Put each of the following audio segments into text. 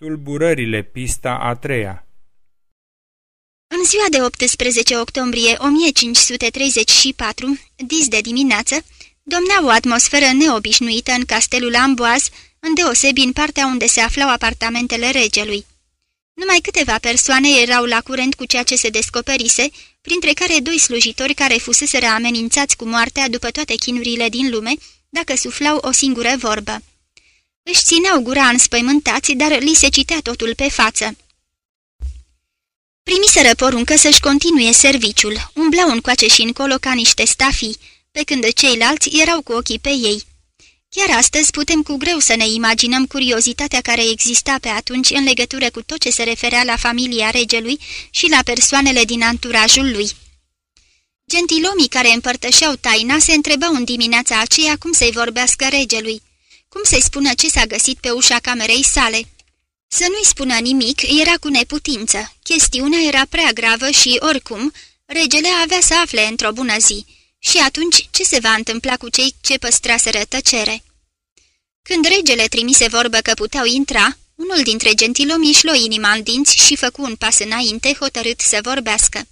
Tulburările, pista a treia În ziua de 18 octombrie 1534, dis de dimineață, domnea o atmosferă neobișnuită în castelul Amboaz, îndeosebi în partea unde se aflau apartamentele regelui. Numai câteva persoane erau la curent cu ceea ce se descoperise, printre care doi slujitori care fuseseră amenințați cu moartea după toate chinurile din lume, dacă suflau o singură vorbă. Își țineau gura înspăimântați, dar li se citea totul pe față. Primiseră poruncă să-și continue serviciul, umblau încoace și încolo ca niște stafii, pe când ceilalți erau cu ochii pe ei. Chiar astăzi putem cu greu să ne imaginăm curiozitatea care exista pe atunci în legătură cu tot ce se referea la familia regelui și la persoanele din anturajul lui. Gentilomii care împărtășeau taina se întrebau în dimineața aceea cum să-i vorbească regelui, cum să-i spună ce s-a găsit pe ușa camerei sale. Să nu-i spună nimic era cu neputință, chestiunea era prea gravă și, oricum, regele avea să afle într-o bună zi. Și atunci ce se va întâmpla cu cei ce păstraseră tăcere? Când regele trimise vorbă că puteau intra, unul dintre gentilomi își lua inima în dinți și făcu un pas înainte, hotărât să vorbească.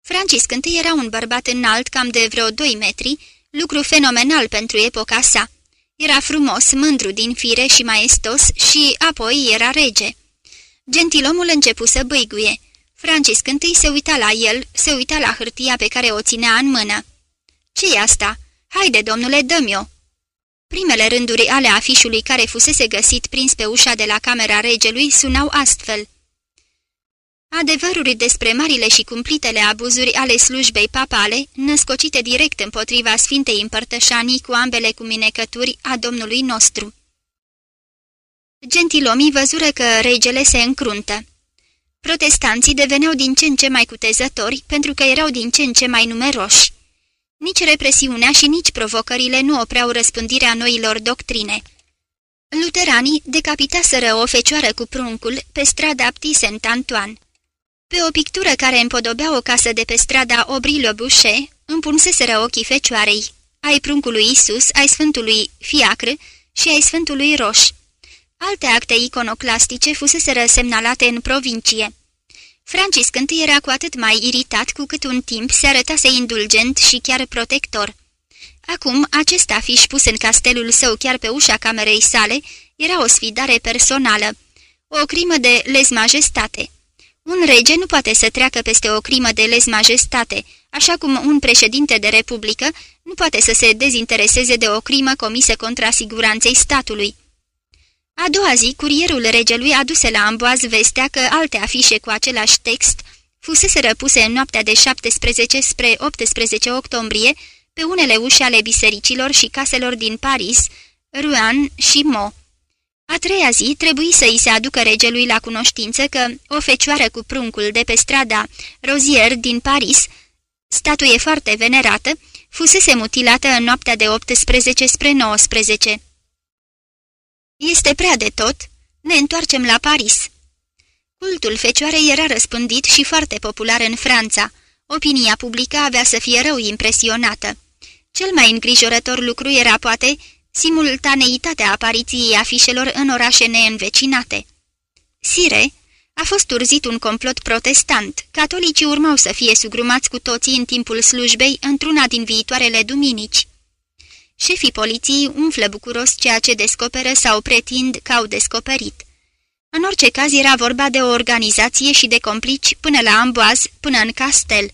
Francis I era un bărbat înalt, cam de vreo 2 metri, lucru fenomenal pentru epoca sa. Era frumos, mândru din fire și maestos și apoi era rege. Gentilomul începu să băiguie. Francis I se uita la el, se uita la hârtia pe care o ținea în mână ce e asta? Haide, domnule, dă-mi-o!" Primele rânduri ale afișului care fusese găsit prins pe ușa de la camera regelui sunau astfel. Adevăruri despre marile și cumplitele abuzuri ale slujbei papale, născocite direct împotriva Sfintei Împărtășanii cu ambele cuminecături a Domnului nostru. Gentilomii văzură că regele se încruntă. Protestanții deveneau din ce în ce mai cutezători pentru că erau din ce în ce mai numeroși. Nici represiunea și nici provocările nu opreau răspândirea noilor doctrine. Luteranii decapitaseră o fecioară cu pruncul pe strada Pti Saint-Antoine. Pe o pictură care împodobea o casă de pe strada Aubry-le-Boucher, împunseseră ochii fecioarei, ai pruncului Isus, ai Sfântului Fiacr și ai Sfântului Roș. Alte acte iconoclastice fuseseră semnalate în provincie. Francis I era cu atât mai iritat cu cât un timp se arătase indulgent și chiar protector. Acum, acest afiș pus în castelul său chiar pe ușa camerei sale era o sfidare personală, o crimă de lez-majestate. Un rege nu poate să treacă peste o crimă de lez-majestate, așa cum un președinte de republică nu poate să se dezintereseze de o crimă comisă contra siguranței statului. A doua zi, curierul regelui aduse la amboaz vestea că alte afișe cu același text fusese răpuse în noaptea de 17 spre 18 octombrie pe unele uși ale bisericilor și caselor din Paris, Rouen și Mo. A treia zi trebuie să îi se aducă regelui la cunoștință că o fecioară cu pruncul de pe strada Rozier din Paris, statuie foarte venerată, fusese mutilată în noaptea de 18 spre 19. Este prea de tot. Ne întoarcem la Paris." Cultul fecioarei era răspândit și foarte popular în Franța. Opinia publică avea să fie rău impresionată. Cel mai îngrijorător lucru era, poate, simultaneitatea apariției afișelor în orașe neînvecinate. Sire a fost urzit un complot protestant. Catolicii urmau să fie sugrumați cu toții în timpul slujbei într-una din viitoarele duminici. Șefii poliției umflă bucuros ceea ce descoperă sau pretind că au descoperit. În orice caz era vorba de o organizație și de complici până la amboaz, până în castel.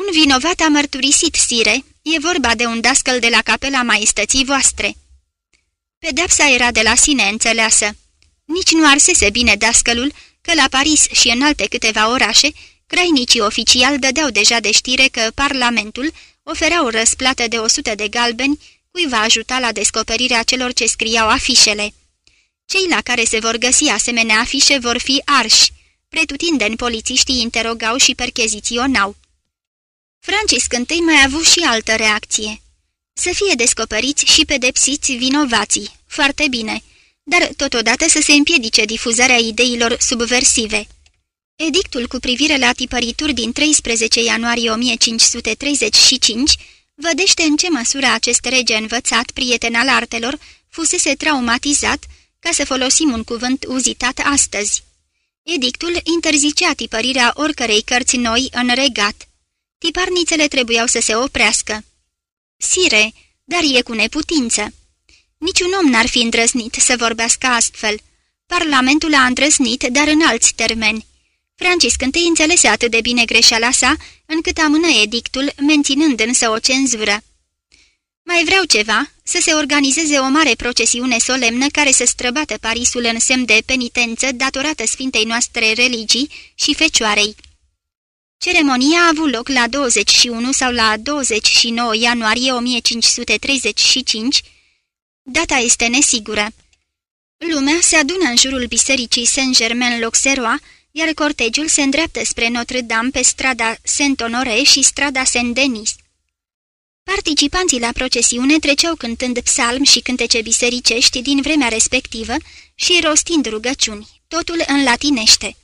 Un vinovat a mărturisit, sire, e vorba de un dascăl de la capela maestății voastre. Pedepsa era de la sine înțeleasă. Nici nu arsese bine dascălul că la Paris și în alte câteva orașe, crainicii oficiali dădeau deja de știre că Parlamentul oferea o răsplată de 100 de galbeni cui va ajuta la descoperirea celor ce scriau afișele. Cei la care se vor găsi asemenea afișe vor fi arși. Pretutindeni polițiștii interogau și percheziționau. Francis I mai a avut și altă reacție. Să fie descoperiți și pedepsiți vinovații, foarte bine, dar totodată să se împiedice difuzarea ideilor subversive. Edictul cu privire la tipărituri din 13 ianuarie 1535 vădește în ce măsură acest rege învățat, prieten al artelor, fusese traumatizat ca să folosim un cuvânt uzitat astăzi. Edictul interzicea tipărirea oricărei cărți noi în regat. Tiparnițele trebuiau să se oprească. Sire, dar e cu neputință. Niciun om n-ar fi îndrăznit să vorbească astfel. Parlamentul a îndrăznit, dar în alți termeni. Francisc I înțelese atât de bine greșeala sa, încât amână edictul, menținând însă o cenzură. Mai vreau ceva, să se organizeze o mare procesiune solemnă care să străbată Parisul în semn de penitență datorată Sfintei noastre religii și Fecioarei. Ceremonia a avut loc la 21 sau la 29 ianuarie 1535, data este nesigură. Lumea se adună în jurul bisericii Saint-Germain-l'Auxerrois, iar cortegiul se îndreaptă spre Notre-Dame pe strada Saint-Honoré și strada Saint-Denis. Participanții la procesiune treceau cântând psalmi și cântece bisericești din vremea respectivă și rostind rugăciuni, totul în latinește.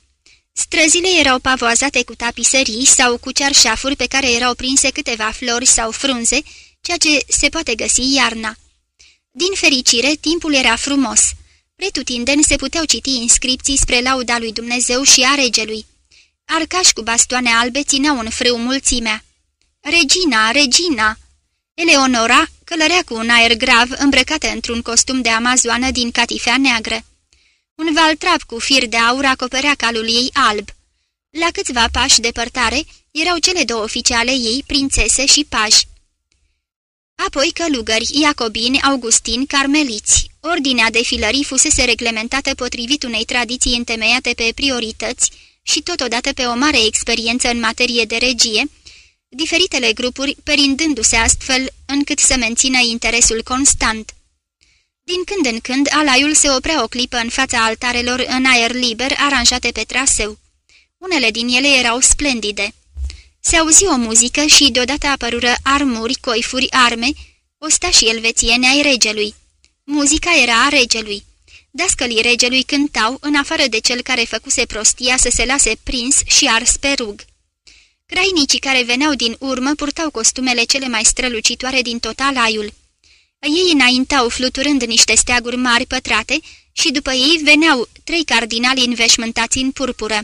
Străzile erau pavoazate cu tapiserii sau cu cearșafuri pe care erau prinse câteva flori sau frunze, ceea ce se poate găsi iarna. Din fericire, timpul era frumos. Pretutindeni se puteau citi inscripții spre lauda lui Dumnezeu și a regelui. Arcași cu bastoane albe țineau în frâu mulțimea. Regina, regina!" Eleonora călărea cu un aer grav, îmbrăcată într-un costum de amazoană din catifea neagră. Un valtrap cu fir de aur acoperea calul ei alb. La câțiva pași depărtare erau cele două oficiale ei, prințese și pași. Apoi călugări, iacobini, augustini, carmeliți. Ordinea defilării fusese reglementată potrivit unei tradiții întemeiate pe priorități și totodată pe o mare experiență în materie de regie, diferitele grupuri perindându-se astfel încât să mențină interesul constant. Din când în când, alaiul se oprea o clipă în fața altarelor în aer liber aranjate pe traseu. Unele din ele erau splendide. Se auzi o muzică și deodată apărură armuri, coifuri, arme, ostașii elvețiene ai regelui. Muzica era a regelui. Dascălii regelui cântau, în afară de cel care făcuse prostia să se lase prins și ars pe rug. Crainicii care veneau din urmă purtau costumele cele mai strălucitoare din tot alaiul. Ei înaintau fluturând niște steaguri mari pătrate și după ei veneau trei cardinali înveșmântați în purpură.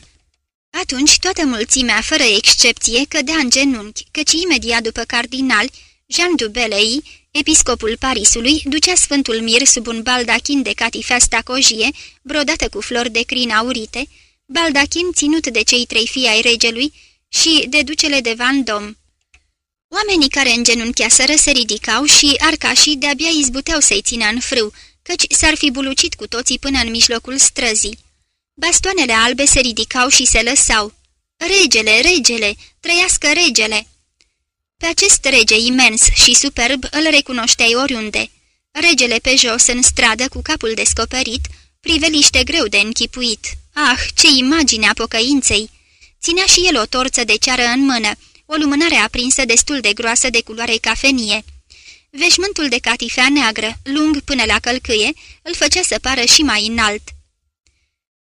Atunci toată mulțimea, fără excepție, cădea în genunchi, căci imediat după cardinali, Jean Dubelei, episcopul Parisului, ducea Sfântul Mir sub un baldachin de catifea stacojie, brodată cu flori de crin aurite, baldachin ținut de cei trei fii ai regelui, și de ducele de Vendôme. Oamenii care îngenuncheaseră se ridicau și arcașii de-abia izbuteau să-i țină în frâu, căci s-ar fi bulucit cu toții până în mijlocul străzii. Bastoanele albe se ridicau și se lăsau. Regele, regele, trăiască regele! Pe acest rege imens și superb îl recunoșteai oriunde. Regele pe jos în stradă cu capul descoperit, priveliște greu de închipuit. Ah, ce imagine a pocăinței! Ținea și el o torță de ceară în mână, o lumânare aprinsă destul de groasă de culoare cafenie. Veșmântul de catifea neagră, lung până la călcâie, îl făcea să pară și mai înalt.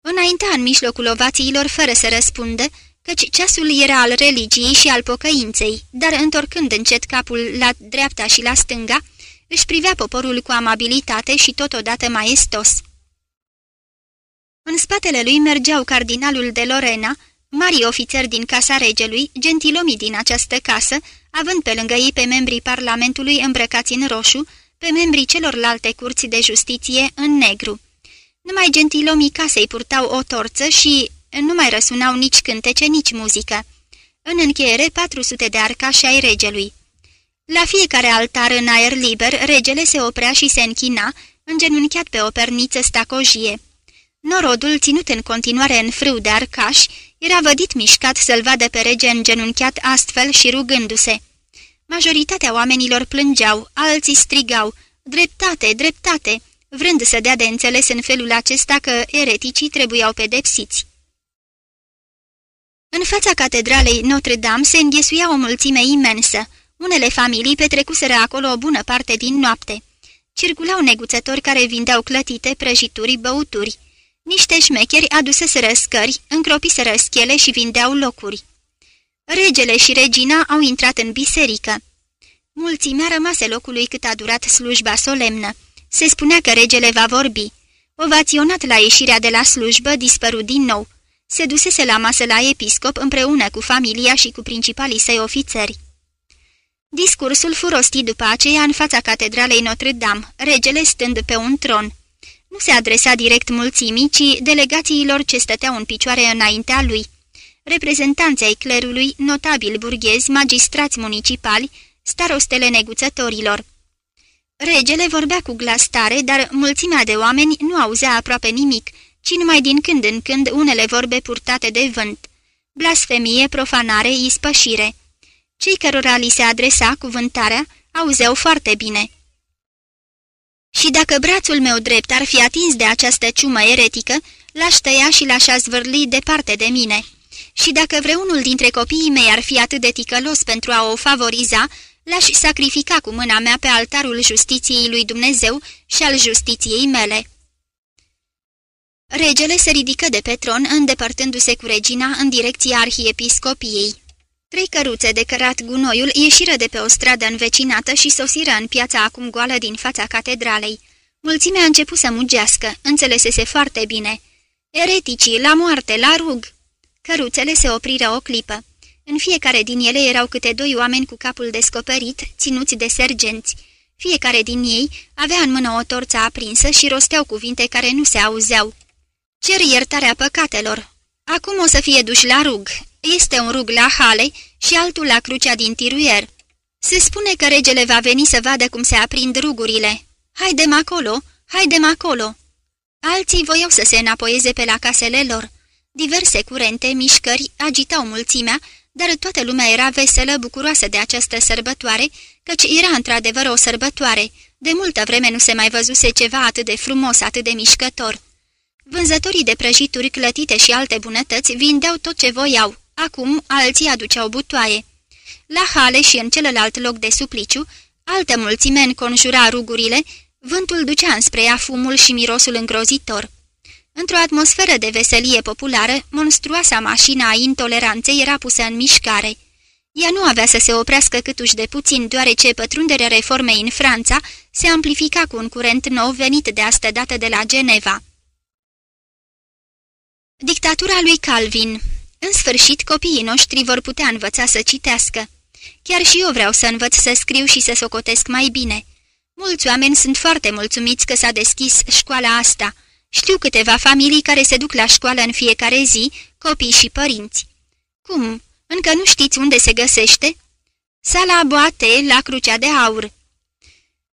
Înaintea în mijlocul ovațiilor fără să răspundă, căci ceasul era al religiei și al pocăinței, dar întorcând încet capul la dreapta și la stânga, își privea poporul cu amabilitate și totodată maestos. În spatele lui mergeau cardinalul de Lorena, Mari ofițeri din casa regelui, gentilomii din această casă, având pe lângă ei pe membrii Parlamentului îmbrăcați în roșu, pe membrii celorlalte curți de justiție în negru. Numai gentilomii casei purtau o torță și nu mai răsunau nici cântece, nici muzică. În încheiere, 400 de arcași ai regelui. La fiecare altar în aer liber, regele se oprea și se închina, îngenunchiat pe o perniță stacojie. Norodul, ținut în continuare în frâu de arcași, era vădit mișcat să-l vadă pe rege îngenunchiat astfel și rugându-se. Majoritatea oamenilor plângeau, alții strigau, dreptate, dreptate, vrând să dea de înțeles în felul acesta că ereticii trebuiau pedepsiți. În fața catedralei Notre-Dame se înghesuia o mulțime imensă. Unele familii petrecuseră acolo o bună parte din noapte. Circulau neguțători care vindeau clătite, prăjituri, băuturi. Niște șmecheri aduseseră scări, încropiseră schele și vindeau locuri. Regele și regina au intrat în biserică. Mulțimea rămase locului cât a durat slujba solemnă. Se spunea că regele va vorbi. Ovaționat la ieșirea de la slujbă, dispărut din nou. Se dusese la masă la episcop împreună cu familia și cu principalii săi ofițeri. Discursul fu rostit după aceea în fața catedralei Notre-Dame, regele stând pe un tron. Nu se adresa direct mulțimii, ci delegațiilor ce stăteau în picioare înaintea lui. Reprezentanții ai clerului, notabili burghezi, magistrați municipali, starostele neguțătorilor. Regele vorbea cu glas tare, dar mulțimea de oameni nu auzea aproape nimic, ci numai din când în când unele vorbe purtate de vânt. Blasfemie, profanare, ispășire. Cei cărora li se adresa cuvântarea auzeau foarte bine. Și dacă brațul meu drept ar fi atins de această ciumă eretică, l-aș tăia și l-aș zvârli departe de mine. Și dacă vreunul dintre copiii mei ar fi atât de ticălos pentru a o favoriza, l-aș sacrifica cu mâna mea pe altarul justiției lui Dumnezeu și al justiției mele. Regele se ridică de pe tron, îndepărtându-se cu regina în direcția arhiepiscopiei. Trei căruțe de cărat gunoiul ieșiră de pe o stradă învecinată și sosiră în piața acum goală din fața catedralei. Mulțimea a început să mugească, înțelesese foarte bine. Ereticii, la moarte, la rug! Căruțele se opriră o clipă. În fiecare din ele erau câte doi oameni cu capul descoperit, ținuți de sergenți. Fiecare din ei avea în mână o torță aprinsă și rosteau cuvinte care nu se auzeau. Cer iertarea păcatelor. Acum o să fie duși la rug. Este un rug la hale și altul la crucea din tiruier. Se spune că regele va veni să vadă cum se aprind rugurile. Haidem acolo, haidem acolo. Alții voiau să se înapoieze pe la casele lor. Diverse curente, mișcări agitau mulțimea, dar toată lumea era veselă, bucuroasă de această sărbătoare, căci era într-adevăr o sărbătoare. De multă vreme nu se mai văzuse ceva atât de frumos, atât de mișcător. Vânzătorii de prăjituri clătite și alte bunătăți vindeau tot ce voiau. Acum alții aduceau butoaie. La hale și în celălalt loc de supliciu, altă mulțime înconjura rugurile, vântul ducea înspre ea fumul și mirosul îngrozitor. Într-o atmosferă de veselie populară, monstruoasa mașina a intoleranței era pusă în mișcare. Ea nu avea să se oprească câtuși de puțin, deoarece pătrunderea reformei în Franța se amplifica cu un curent nou venit de astă dată de la Geneva. Dictatura lui Calvin În sfârșit, copiii noștri vor putea învăța să citească. Chiar și eu vreau să învăț să scriu și să socotesc mai bine. Mulți oameni sunt foarte mulțumiți că s-a deschis școala asta. Știu câteva familii care se duc la școală în fiecare zi, copii și părinți. Cum? Încă nu știți unde se găsește? Sala Boate, la Crucea de Aur.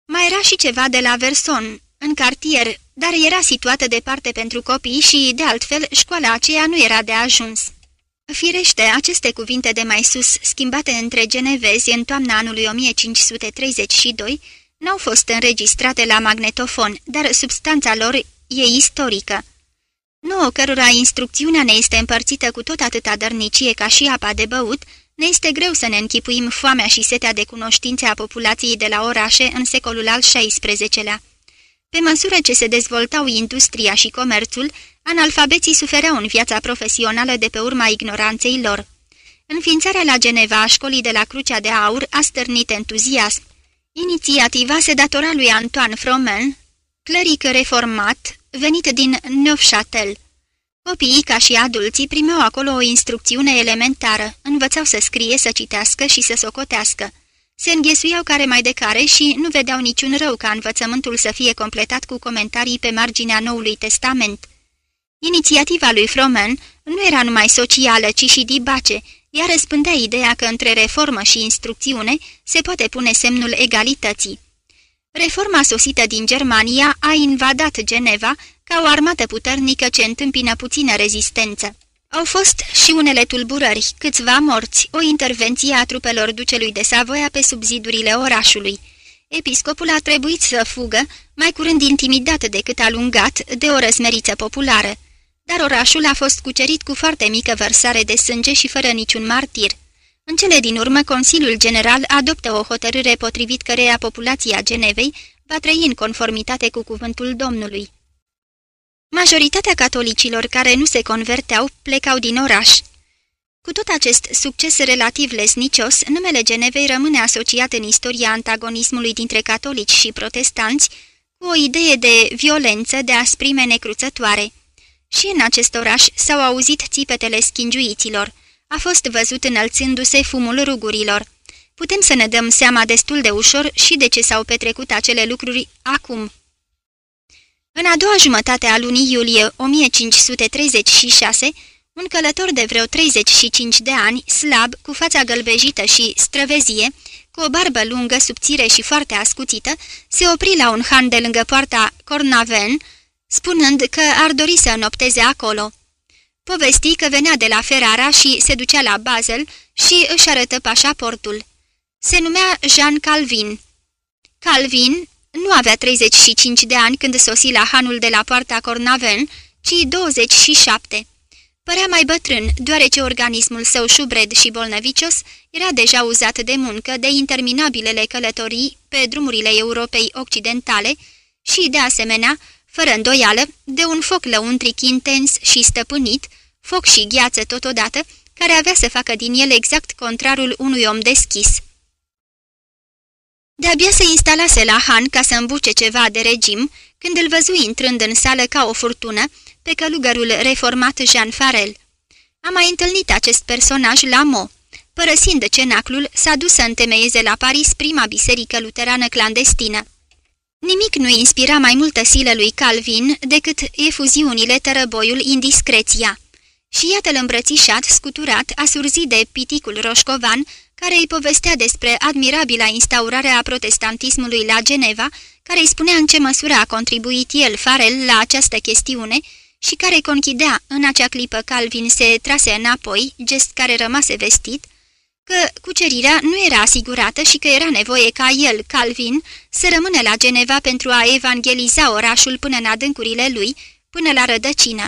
Mai era și ceva de la Verson, în cartier, dar era situată departe pentru copii și, de altfel, școala aceea nu era de ajuns. Firește, aceste cuvinte de mai sus, schimbate între genevezi în toamna anului 1532, n-au fost înregistrate la magnetofon, dar substanța lor e istorică. Nouă cărora instrucțiunea ne este împărțită cu tot atâta dărnicie ca și apa de băut, ne este greu să ne închipuim foamea și setea de cunoștințe a populației de la orașe în secolul al XVI-lea. Pe măsură ce se dezvoltau industria și comerțul, analfabeții sufereau în viața profesională de pe urma ignoranței lor. Înființarea la Geneva a școlii de la Crucea de Aur a stârnit entuziasm. Inițiativa se datora lui Antoine Fromen, cleric reformat, venit din Neufchâtel. Copiii, ca și adulții, primeau acolo o instrucțiune elementară, învățau să scrie, să citească și să socotească. Se înghesuiau care mai de care și nu vedeau niciun rău ca învățământul să fie completat cu comentarii pe marginea Noului Testament. Inițiativa lui Fromen nu era numai socială, ci și dibace, iar răspândea ideea că între reformă și instrucțiune se poate pune semnul egalității. Reforma sosită din Germania a invadat Geneva ca o armată puternică ce întâmpină puțină rezistență. Au fost și unele tulburări, câțiva morți, o intervenție a trupelor ducelui de Savoia pe subzidurile orașului. Episcopul a trebuit să fugă, mai curând intimidat decât alungat, de o răsmeriță populară. Dar orașul a fost cucerit cu foarte mică vărsare de sânge și fără niciun martir. În cele din urmă, Consiliul General adoptă o hotărâre potrivit căreia populația Genevei va trăi în conformitate cu cuvântul Domnului. Majoritatea catolicilor care nu se converteau plecau din oraș. Cu tot acest succes relativ lesnicios, numele Genevei rămâne asociat în istoria antagonismului dintre catolici și protestanți cu cu o idee de violență, de asprime necruțătoare. Și în acest oraș s-au auzit țipetele schingiuiților. A fost văzut înălțându-se fumul rugurilor. Putem să ne dăm seama destul de ușor și de ce s-au petrecut acele lucruri acum. În a doua jumătate a lunii iulie 1536, un călător de vreo 35 de ani, slab, cu fața gălbejită și străvezie, cu o barbă lungă, subțire și foarte ascuțită, se opri la un han de lângă poarta Cornaven, spunând că ar dori să nopteze acolo. Povesti că venea de la Ferrara și se ducea la Basel și își arătă pașaportul. Se numea Jean Calvin. Calvin nu avea 35 de ani când sosi la hanul de la poarta Cornaven, ci 27. Părea mai bătrân, deoarece organismul său șubred și bolnăvicios era deja uzat de muncă, de interminabilele călătorii pe drumurile Europei Occidentale și, de asemenea, fără îndoială, de un foc lăuntric intens și stăpânit, foc și gheață totodată, care avea să facă din el exact contrarul unui om deschis. De-abia se instalase la Han ca să îmbuce ceva de regim, când îl văzui intrând în sală ca o furtună, pe călugărul reformat Jean Farel. A mai întâlnit acest personaj la Mo. Părăsind cenaclul, s-a dus să întemeieze la Paris prima biserică luterană clandestină. Nimic nu inspira mai multă silă lui Calvin decât efuziunile tărăboiul indiscreția. Și iată-l îmbrățișat, scuturat, asurzit de piticul roșcovan, care îi povestea despre admirabila instaurare a protestantismului la Geneva, care îi spunea în ce măsură a contribuit el, Farel, la această chestiune și care conchidea în acea clipă Calvin se trase înapoi, gest care rămase vestit, că cucerirea nu era asigurată și că era nevoie ca el, Calvin, să rămână la Geneva pentru a evangeliza orașul până în adâncurile lui, până la rădăcină.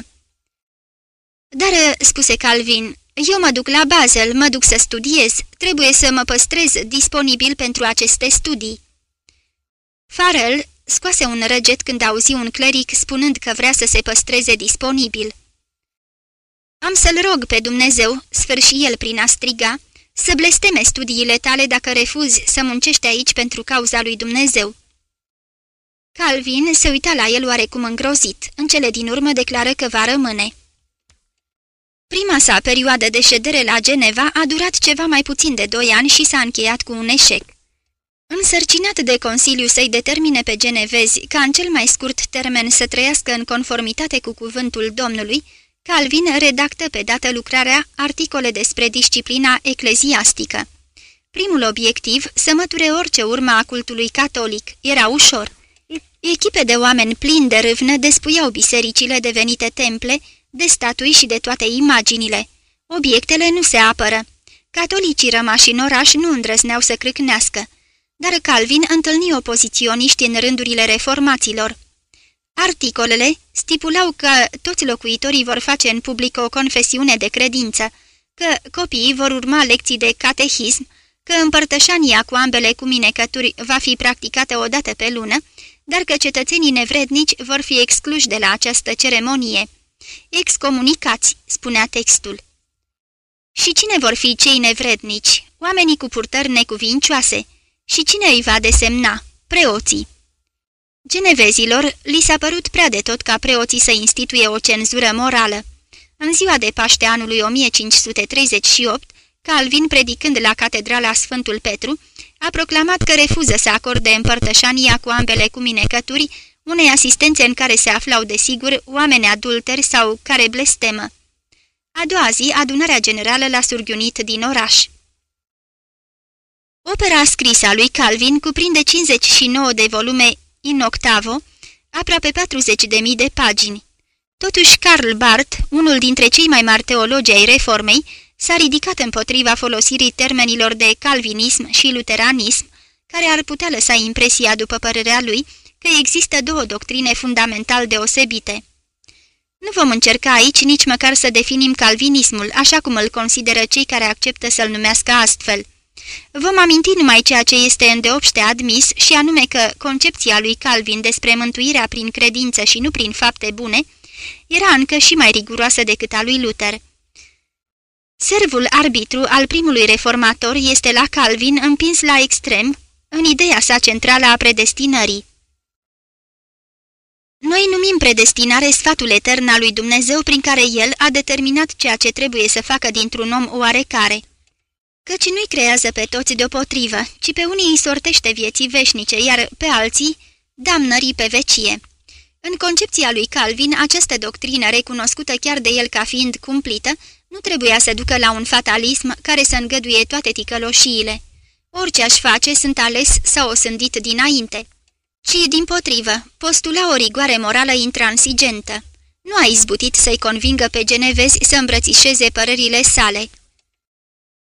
Dar, spuse Calvin, eu mă duc la Basel, mă duc să studiez, trebuie să mă păstrez disponibil pentru aceste studii. Farrell scoase un răget când auzi un cleric spunând că vrea să se păstreze disponibil. Am să-l rog pe Dumnezeu, sfârși el prin a striga, să blesteme studiile tale dacă refuzi să muncești aici pentru cauza lui Dumnezeu. Calvin se uita la el oarecum îngrozit, în cele din urmă declară că va rămâne. Prima sa perioadă de ședere la Geneva a durat ceva mai puțin de doi ani și s-a încheiat cu un eșec. Însărcinat de Consiliu să-i determine pe genevezi ca în cel mai scurt termen să trăiască în conformitate cu cuvântul Domnului, Calvin redactă pe dată lucrarea articole despre disciplina ecleziastică. Primul obiectiv, să măture orice urma a cultului catolic, era ușor. Echipe de oameni plini de râvnă despuiau bisericile devenite temple, de statui și de toate imaginile. Obiectele nu se apără. Catolicii rămași în oraș nu îndrăzneau să crâcnească, dar Calvin întâlni opoziționiști în rândurile reformaților. Articolele stipulau că toți locuitorii vor face în public o confesiune de credință, că copiii vor urma lecții de catehism, că împărtășania cu ambele cuminecături va fi practicată o dată pe lună, dar că cetățenii nevrednici vor fi excluși de la această ceremonie. Excomunicați, spunea textul. Și cine vor fi cei nevrednici? Oamenii cu purtări necuvincioase. Și cine îi va desemna? Preoții. Genevezilor li s-a părut prea de tot ca preoții să instituie o cenzură morală. În ziua de Paște anului 1538, Calvin, predicând la catedrala Sfântul Petru, a proclamat că refuză să acorde împărtășania cu ambele cuminecături unei asistențe în care se aflau, desigur, oameni adulteri sau care blestemă. A doua zi, adunarea generală l-a surghiunit din oraș. Opera scrisă a lui Calvin cuprinde 59 de volume in octavo, aproape 40.000 de pagini. Totuși, Karl Barth, unul dintre cei mai mari teologi ai reformei, s-a ridicat împotriva folosirii termenilor de calvinism și luteranism, care ar putea lăsa impresia, după părerea lui, că există două doctrine fundamental deosebite. Nu vom încerca aici nici măcar să definim calvinismul, așa cum îl consideră cei care acceptă să-l numească astfel. Vom aminti numai ceea ce este îndeopște admis și anume că concepția lui Calvin despre mântuirea prin credință și nu prin fapte bune era încă și mai riguroasă decât a lui Luther. Servul arbitru al primului reformator este la Calvin împins la extrem în ideea sa centrală a predestinării. Noi numim predestinare sfatul etern al lui Dumnezeu prin care El a determinat ceea ce trebuie să facă dintr-un om oarecare. Căci nu-i creează pe toți deopotrivă, ci pe unii îi sortește vieții veșnice, iar pe alții damnării pe vecie. În concepția lui Calvin, această doctrină, recunoscută chiar de el ca fiind cumplită, nu trebuia să ducă la un fatalism care să îngăduie toate ticăloșiile. Orice aș face, sunt ales sau osândit dinainte. Ci, din potrivă, postula o rigoare morală intransigentă. Nu a izbutit să-i convingă pe genevezi să îmbrățișeze părerile sale.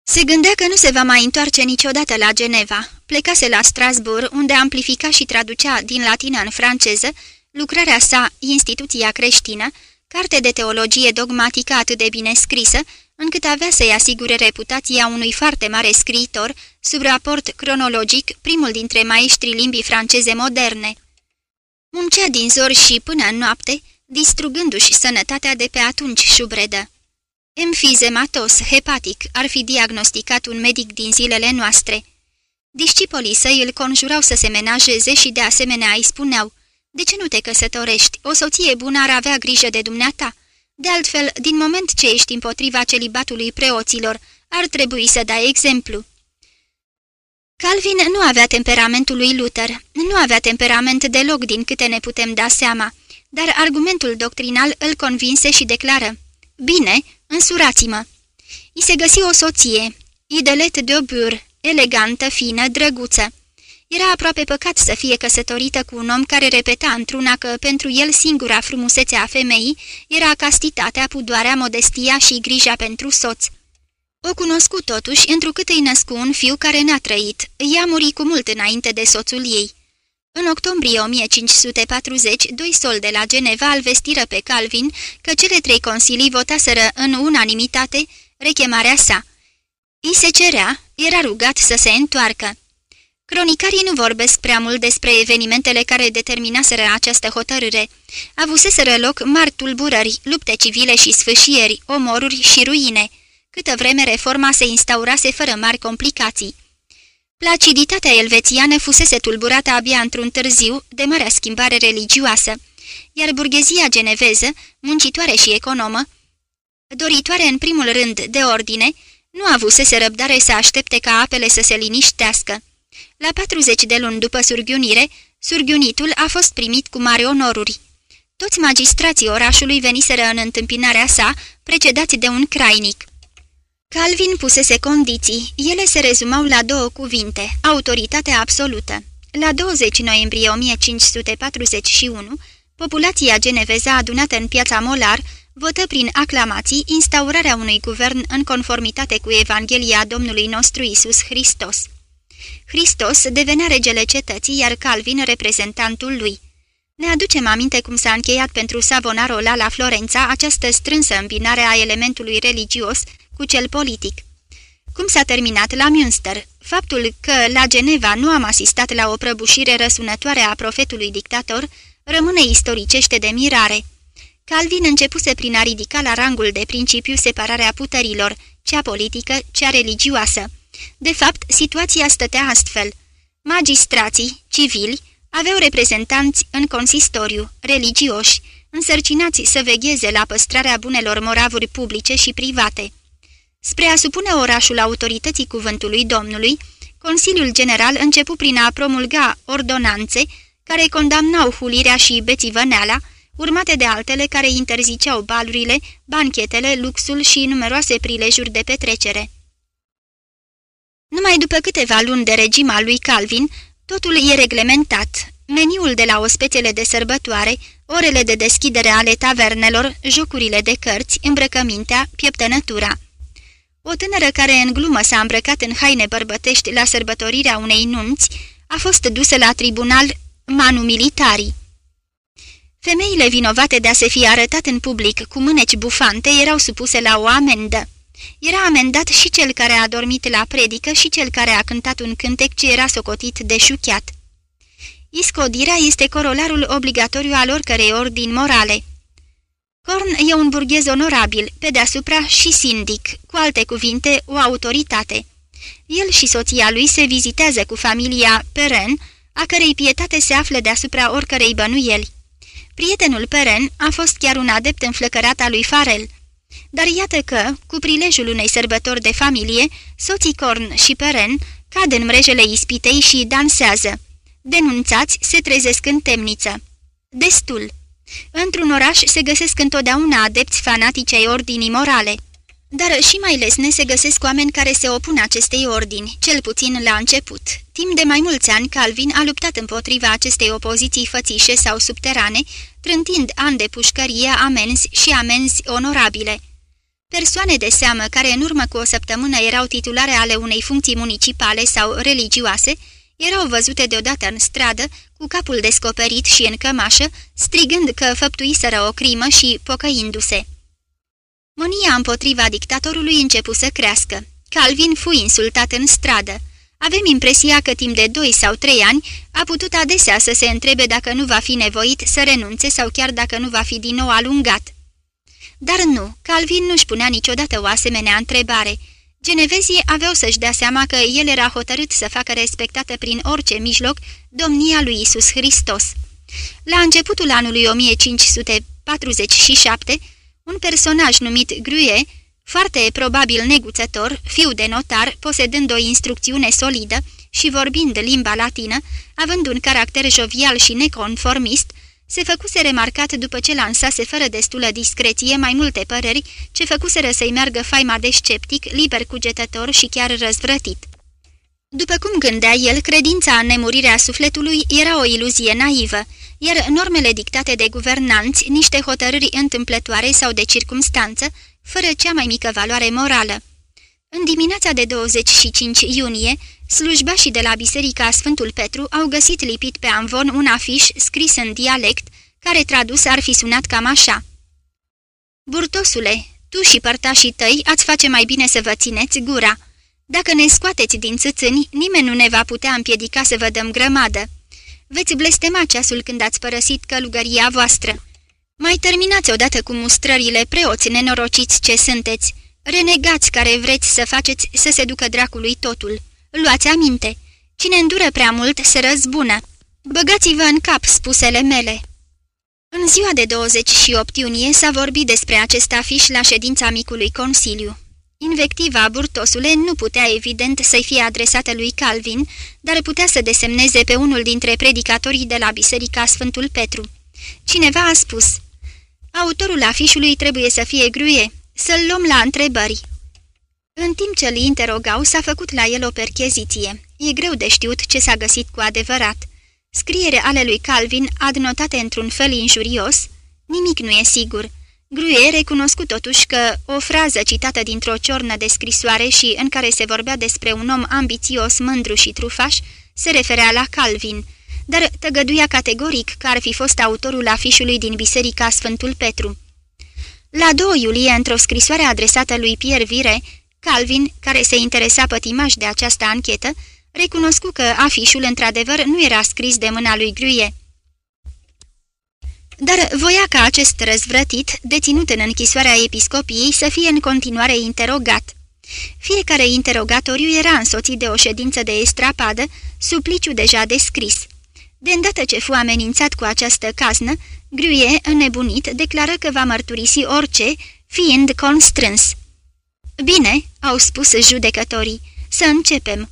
Se gândea că nu se va mai întoarce niciodată la Geneva. Plecase la Strasbourg, unde amplifica și traducea din latină în franceză lucrarea sa Instituția creștină, carte de teologie dogmatică atât de bine scrisă, încât avea să-i asigure reputația unui foarte mare scriitor, sub raport cronologic, primul dintre maestrii limbii franceze moderne. Muncea din zor și până în noapte, distrugându-și sănătatea de pe atunci șubredă. Emfizematos hepatic ar fi diagnosticat un medic din zilele noastre. Discipolii săi îl conjurau să se menajeze și de asemenea îi spuneau De ce nu te căsătorești? O soție bună ar avea grijă de dumneata. De altfel, din moment ce ești împotriva celibatului preoților, ar trebui să dai exemplu. Calvin nu avea temperamentul lui Luther, nu avea temperament deloc din câte ne putem da seama, dar argumentul doctrinal îl convinse și declară Bine, însurați-mă!" I se găsi o soție, Idelet de Obur, elegantă, fină, drăguță. Era aproape păcat să fie căsătorită cu un om care repeta într-una că pentru el singura frumusețe a femeii era castitatea, pudoarea, modestia și grija pentru soț. O cunoscu totuși, întrucât îi născu un fiu care n-a trăit. Ea muri cu mult înainte de soțul ei. În octombrie 1540, doi sol de la Geneva îl vestiră pe Calvin că cele trei consilii votaseră în unanimitate rechemarea sa. I se cerea, era rugat să se întoarcă. Cronicarii nu vorbesc prea mult despre evenimentele care determinaseră această hotărâre. Avuseseră loc mari tulburări, lupte civile și sfâșieri, omoruri și ruine. Câtă vreme reforma se instaurase fără mari complicații. Placiditatea elvețiană fusese tulburată abia într-un târziu de marea schimbare religioasă, iar burghezia geneveză, muncitoare și economă, doritoare în primul rând de ordine, nu avusese răbdare să aștepte ca apele să se liniștească. La 40 de luni după surghiunire, surghiunitul a fost primit cu mari onoruri. Toți magistrații orașului veniseră în întâmpinarea sa, precedați de un crainic. Calvin pusese condiții. Ele se rezumau la două cuvinte, autoritate absolută. La 20 noiembrie 1541, populația geneveză adunată în piața Molar votă prin aclamații instaurarea unui guvern în conformitate cu Evanghelia Domnului nostru Isus Hristos. Hristos devenea regele cetății, iar Calvin reprezentantul lui. Ne aducem aminte cum s-a încheiat pentru Savonarola la Florența această strânsă îmbinare a elementului religios cu cel politic. Cum s-a terminat la Münster? Faptul că la Geneva nu am asistat la o prăbușire răsunătoare a profetului dictator rămâne istoricește de mirare. Calvin începuse prin a ridica la rangul de principiu separarea puterilor, cea politică, cea religioasă. De fapt, situația stătea astfel. Magistrații, civili, aveau reprezentanți în consistoriu, religioși, însărcinați să vegheze la păstrarea bunelor moravuri publice și private. Spre a supune orașul autorității cuvântului Domnului, Consiliul General începu prin a promulga ordonanțe care condamnau hulirea și bețivăneala, urmate de altele care interziceau balurile, banchetele, luxul și numeroase prilejuri de petrecere. Numai după câteva luni de regim al lui Calvin, totul e reglementat. Meniul de la ospetele de sărbătoare, orele de deschidere ale tavernelor, jocurile de cărți, îmbrăcămintea, pieptănătura – o tânără care în glumă s-a îmbrăcat în haine bărbătești la sărbătorirea unei nunți a fost dusă la tribunal manu militari. Femeile vinovate de a se fi arătat în public cu mâneci bufante erau supuse la o amendă. Era amendat și cel care a dormit la predică și cel care a cântat un cântec ce era socotit de șuchiat. Iscodirea este corolarul obligatoriu al oricărei ordini morale. Horn e un burghez onorabil, pe deasupra și sindic, cu alte cuvinte, o autoritate. El și soția lui se vizitează cu familia Peren, a cărei pietate se află deasupra oricărei bănuieli. Prietenul Peren a fost chiar un adept înflăcărat al lui Farel. Dar iată că, cu prilejul unei sărbători de familie, soții Corn și Peren cad în mrejele ispitei și dansează. Denunțați se trezesc în temniță. Destul. Într-un oraș se găsesc întotdeauna adepți fanatici ai ordinii morale. Dar și mai lesne se găsesc oameni care se opun acestei ordini, cel puțin la început. Timp de mai mulți ani, Calvin a luptat împotriva acestei opoziții fățișe sau subterane, trântind ani de pușcărie, amenzi și amenzi onorabile. Persoane de seamă care în urmă cu o săptămână erau titulare ale unei funcții municipale sau religioase, erau văzute deodată în stradă, cu capul descoperit și în cămașă, strigând că făptuiseră o crimă și pocăindu-se. Mânia împotriva dictatorului începu să crească. Calvin fu insultat în stradă. Avem impresia că timp de doi sau trei ani a putut adesea să se întrebe dacă nu va fi nevoit să renunțe sau chiar dacă nu va fi din nou alungat. Dar nu, Calvin nu-și punea niciodată o asemenea întrebare. Genevezii aveau să-și dea seama că el era hotărât să facă respectată prin orice mijloc domnia lui Isus Hristos. La începutul anului 1547, un personaj numit Grue, foarte probabil neguțător, fiu de notar, posedând o instrucțiune solidă și vorbind limba latină, având un caracter jovial și neconformist, se făcuse remarcat după ce lansase fără destulă discreție mai multe păreri ce făcuseră să-i meargă faima de sceptic, liber cugetător și chiar răzvrătit. După cum gândea el, credința în nemurirea sufletului era o iluzie naivă, iar normele dictate de guvernanți, niște hotărâri întâmplătoare sau de circumstanță, fără cea mai mică valoare morală. În dimineața de 25 iunie, slujbașii de la Biserica Sfântul Petru au găsit lipit pe amvon un afiș scris în dialect, care tradus ar fi sunat cam așa. Burtosule, tu și părtașii tăi ați face mai bine să vă țineți gura. Dacă ne scoateți din țâțâni, nimeni nu ne va putea împiedica să vă dăm grămadă. Veți blestema ceasul când ați părăsit călugăria voastră. Mai terminați odată cu mustrările preoți nenorociți ce sunteți, renegați care vreți să faceți să se ducă dracului totul. Luați aminte, cine îndură prea mult se răzbună. Băgați-vă în cap spusele mele. În ziua de 28 iunie s-a vorbit despre acest afiș la ședința micului consiliu. Invectiva burtosule nu putea evident să-i fie adresată lui Calvin, dar putea să desemneze pe unul dintre predicatorii de la Biserica Sfântul Petru. Cineva a spus, autorul afișului trebuie să fie gruie, să-l luăm la întrebări. În timp ce îl interogau, s-a făcut la el o percheziție. E greu de știut ce s-a găsit cu adevărat. Scriere ale lui Calvin, adnotate într-un fel injurios, nimic nu e sigur. Grue recunoscut totuși că o frază citată dintr-o ciornă de scrisoare și în care se vorbea despre un om ambițios, mândru și trufaș, se referea la Calvin, dar tăgăduia categoric că ar fi fost autorul afișului din Biserica Sfântul Petru. La 2 iulie, într-o scrisoare adresată lui Pierre Vire, Calvin, care se interesa pătimaș de această anchetă, recunoscu că afișul într-adevăr nu era scris de mâna lui Gruie. Dar voia ca acest răzvrătit, deținut în închisoarea episcopiei, să fie în continuare interogat. Fiecare interogatoriu era însoțit de o ședință de estrapadă, supliciu deja descris. De îndată ce fu amenințat cu această casnă, Gruie, înnebunit, declară că va mărturisi orice, fiind constrâns. Bine," au spus judecătorii, să începem."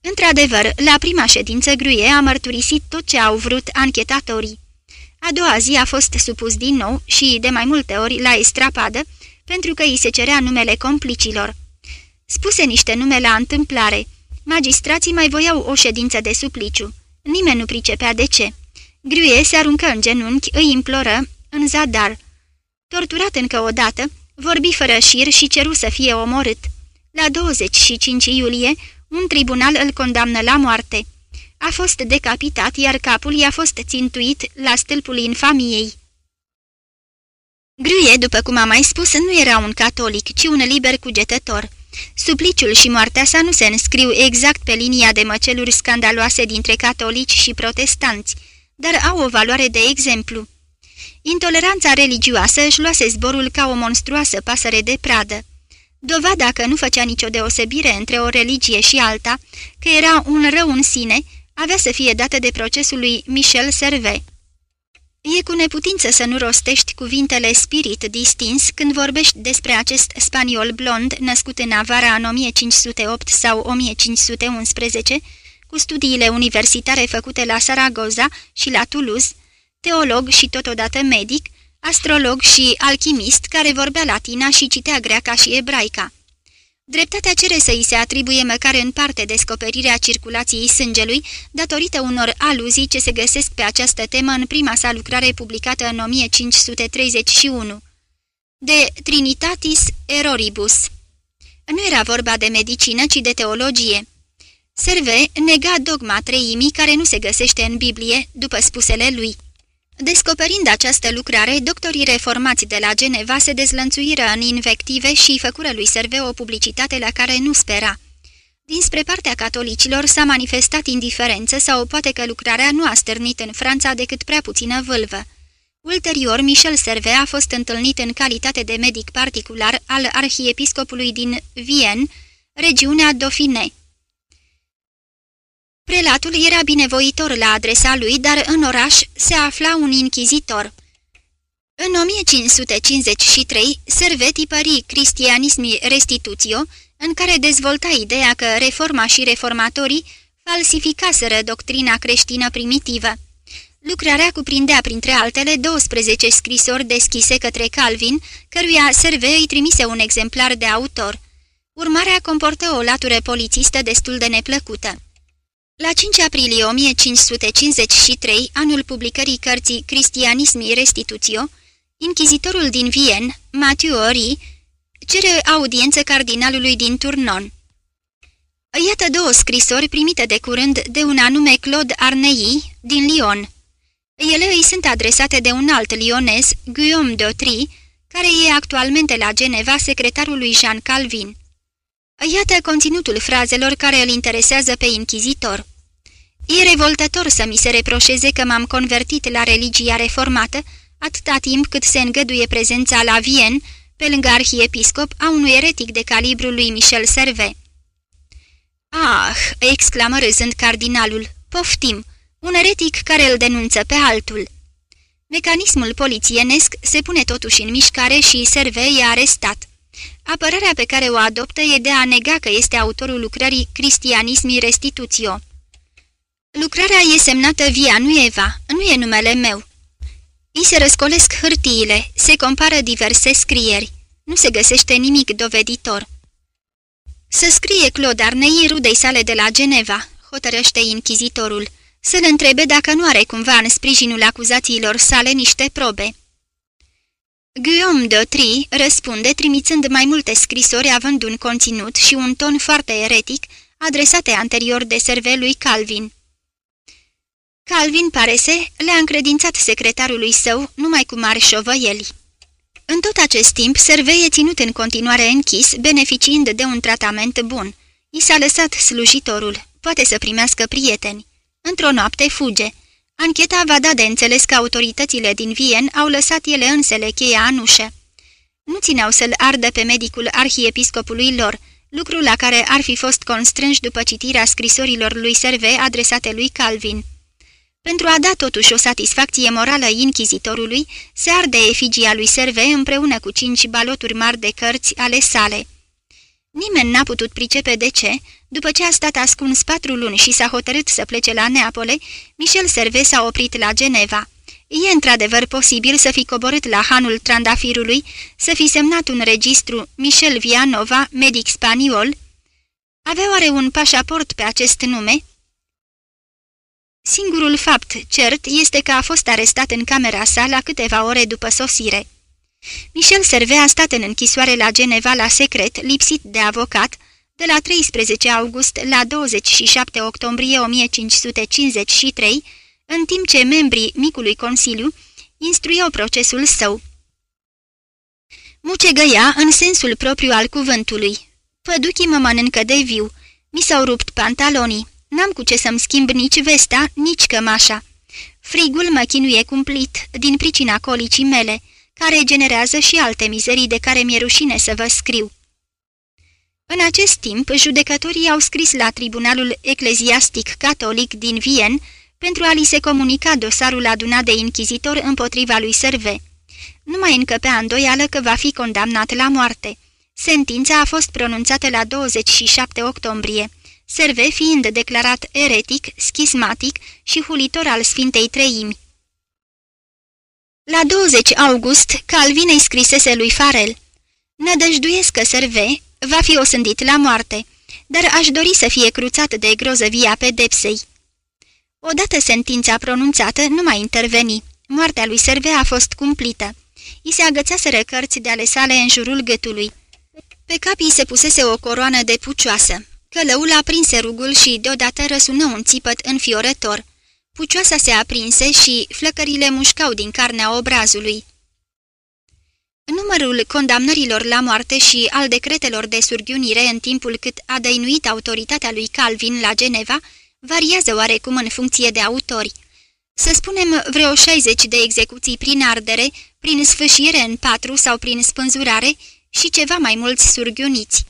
Într-adevăr, la prima ședință Gruie a mărturisit tot ce au vrut anchetatorii. A doua zi a fost supus din nou și de mai multe ori la estrapadă, pentru că îi se cerea numele complicilor. Spuse niște nume la întâmplare. Magistrații mai voiau o ședință de supliciu. Nimeni nu pricepea de ce. Gruie se aruncă în genunchi, îi imploră, în zadar. Torturat încă o dată, vorbi fără șir și ceru să fie omorât. La 25 iulie, un tribunal îl condamnă la moarte. A fost decapitat, iar capul i-a fost țintuit la stâlpul infamiei. Gruie, după cum am mai spus, nu era un catolic, ci un liber cugetător. Supliciul și moartea sa nu se înscriu exact pe linia de măceluri scandaloase dintre catolici și protestanți, dar au o valoare de exemplu. Intoleranța religioasă își luase zborul ca o monstruoasă pasăre de pradă. Dovada că nu făcea nicio deosebire între o religie și alta, că era un rău în sine, avea să fie dată de procesul lui Michel Servet. E cu neputință să nu rostești cuvintele spirit distins când vorbești despre acest spaniol blond născut în Avara în 1508 sau 1511, cu studiile universitare făcute la Saragoza și la Toulouse, teolog și totodată medic, astrolog și alchimist care vorbea latina și citea greaca și ebraica. Dreptatea cere să îi se atribuie măcar în parte descoperirea circulației sângelui, datorită unor aluzii ce se găsesc pe această temă în prima sa lucrare publicată în 1531. De Trinitatis Eroribus. Nu era vorba de medicină, ci de teologie. Serve nega dogma treimii care nu se găsește în Biblie, după spusele lui. Descoperind această lucrare, doctorii reformați de la Geneva se dezlănțuiră în invective și făcură lui Serve o publicitate la care nu spera. Dinspre partea catolicilor s-a manifestat indiferență sau poate că lucrarea nu a stârnit în Franța decât prea puțină vâlvă. Ulterior, Michel Serve a fost întâlnit în calitate de medic particular al arhiepiscopului din Vienne, regiunea Dauphiné. Prelatul era binevoitor la adresa lui, dar în oraș se afla un inchizitor. În 1553, Serveti pări Cristianismi Restitutio, în care dezvolta ideea că reforma și reformatorii falsificaseră doctrina creștină primitivă. Lucrarea cuprindea, printre altele, 12 scrisori deschise către Calvin, căruia Serve îi trimise un exemplar de autor. Urmarea comportă o latură polițistă destul de neplăcută. La 5 aprilie 1553, anul publicării cărții Cristianismi Restitutio, inchizitorul din Vien, Mathieu Ori, cere audiență cardinalului din Turnon. Iată două scrisori primite de curând de un anume Claude Arnei din Lyon. Ele îi sunt adresate de un alt lionez, Guillaume d'Autry, care e actualmente la Geneva secretarul lui Jean Calvin. Iată conținutul frazelor care îl interesează pe inchizitor. E revoltător să mi se reproșeze că m-am convertit la religia reformată, atâta timp cât se îngăduie prezența la Vien, pe lângă arhiepiscop, a unui eretic de calibru lui Michel Serve. Ah!" exclamă râzând cardinalul, poftim, un eretic care îl denunță pe altul." Mecanismul polițienesc se pune totuși în mișcare și Serve e arestat. Apărarea pe care o adoptă e de a nega că este autorul lucrării Cristianismii Restitutio. Lucrarea e semnată Via, nu Eva, nu e numele meu. I se răscolesc hârtiile, se compară diverse scrieri. Nu se găsește nimic doveditor. Să scrie Claude Arnei rudei sale de la Geneva, hotărăște inchizitorul, să-l întrebe dacă nu are cumva în sprijinul acuzațiilor sale niște probe. Guillaume de Tri răspunde trimițând mai multe scrisori având un conținut și un ton foarte eretic, adresate anterior de servelui Calvin. Calvin Parese le-a încredințat secretarului său numai cu mari șovăieli. În tot acest timp, Servei e ținut în continuare închis, beneficiind de un tratament bun. I s-a lăsat slujitorul, poate să primească prieteni. Într-o noapte fuge. Ancheta va da de înțeles că autoritățile din Vien au lăsat ele însele cheia în ușă. Nu țineau să-l ardă pe medicul arhiepiscopului lor, lucru la care ar fi fost constrânși după citirea scrisorilor lui Serve adresate lui Calvin. Pentru a da totuși o satisfacție morală inchizitorului, se arde efigia lui Serve împreună cu cinci baloturi mari de cărți ale sale. Nimeni n-a putut pricepe de ce, după ce a stat ascuns patru luni și s-a hotărât să plece la Neapole, Michel Serve s-a oprit la Geneva. E într-adevăr posibil să fi coborât la hanul trandafirului, să fi semnat un registru Michel Vianova, medic spaniol. Avea oare un pașaport pe acest nume? Singurul fapt cert este că a fost arestat în camera sa la câteva ore după sosire. Michel Serve a stat în închisoare la Geneva la secret, lipsit de avocat, de la 13 august la 27 octombrie 1553, în timp ce membrii micului consiliu instruiau procesul său. Mucegăia în sensul propriu al cuvântului. Păduchii mă mănâncă de viu, mi s-au rupt pantalonii. N-am cu ce să-mi schimb nici vesta, nici cămașa. Frigul mă chinuie cumplit, din pricina colicii mele, care generează și alte mizerii de care mi-e rușine să vă scriu. În acest timp, judecătorii au scris la Tribunalul Ecleziastic Catolic din Vien pentru a li se comunica dosarul adunat de inchizitor împotriva lui Serve. Nu mai încăpea îndoială că va fi condamnat la moarte. Sentința a fost pronunțată la 27 octombrie, Serve fiind declarat eretic, schismatic și hulitor al Sfintei Treimi. La 20 august, Calvin îi scrisese lui Farel. Nădăjduiesc că Serve va fi osândit la moarte, dar aș dori să fie cruțat de grozăvia pedepsei. Odată sentința pronunțată nu mai interveni. Moartea lui Serve a fost cumplită. I se agățaseră cărți de ale sale în jurul gâtului. Pe cap i se pusese o coroană de pucioasă. Călăul aprinse rugul și deodată răsună un țipăt înfiorător. Pucioasa se aprinse și flăcările mușcau din carnea obrazului. Numărul condamnărilor la moarte și al decretelor de surghiunire în timpul cât a dăinuit autoritatea lui Calvin la Geneva variază oarecum în funcție de autori. Să spunem vreo 60 de execuții prin ardere, prin sfâșire în patru sau prin spânzurare și ceva mai mulți surghiuniți.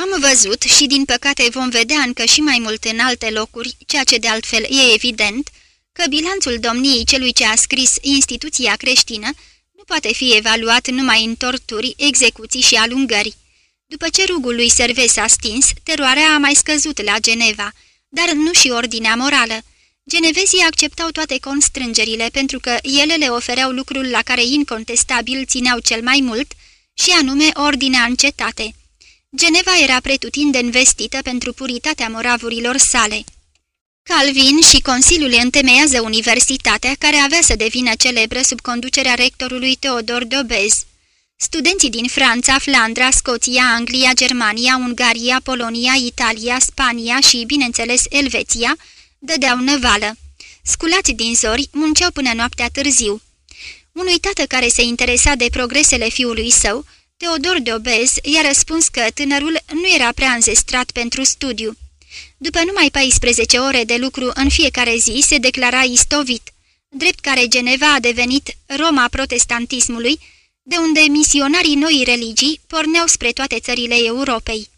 Am văzut și din păcate vom vedea încă și mai mult în alte locuri, ceea ce de altfel e evident, că bilanțul domniei celui ce a scris instituția creștină nu poate fi evaluat numai în torturi, execuții și alungări. După ce rugul lui Serve s-a stins, teroarea a mai scăzut la Geneva, dar nu și ordinea morală. Genevezii acceptau toate constrângerile pentru că ele le ofereau lucrul la care incontestabil țineau cel mai mult, și anume ordinea în cetate. Geneva era pretutindeni vestită pentru puritatea moravurilor sale. Calvin și Consiliul întemeiază universitatea care avea să devină celebră sub conducerea rectorului Teodor Dobez. Studenții din Franța, Flandra, Scoția, Anglia, Germania, Ungaria, Polonia, Italia, Spania și, bineînțeles, Elveția, dădeau năvală. Sculați din zori, munceau până noaptea târziu. Unui tată care se interesa de progresele fiului său, Teodor de Obez i-a răspuns că tânărul nu era prea înzestrat pentru studiu. După numai 14 ore de lucru în fiecare zi se declara istovit, drept care Geneva a devenit Roma protestantismului, de unde misionarii noii religii porneau spre toate țările Europei.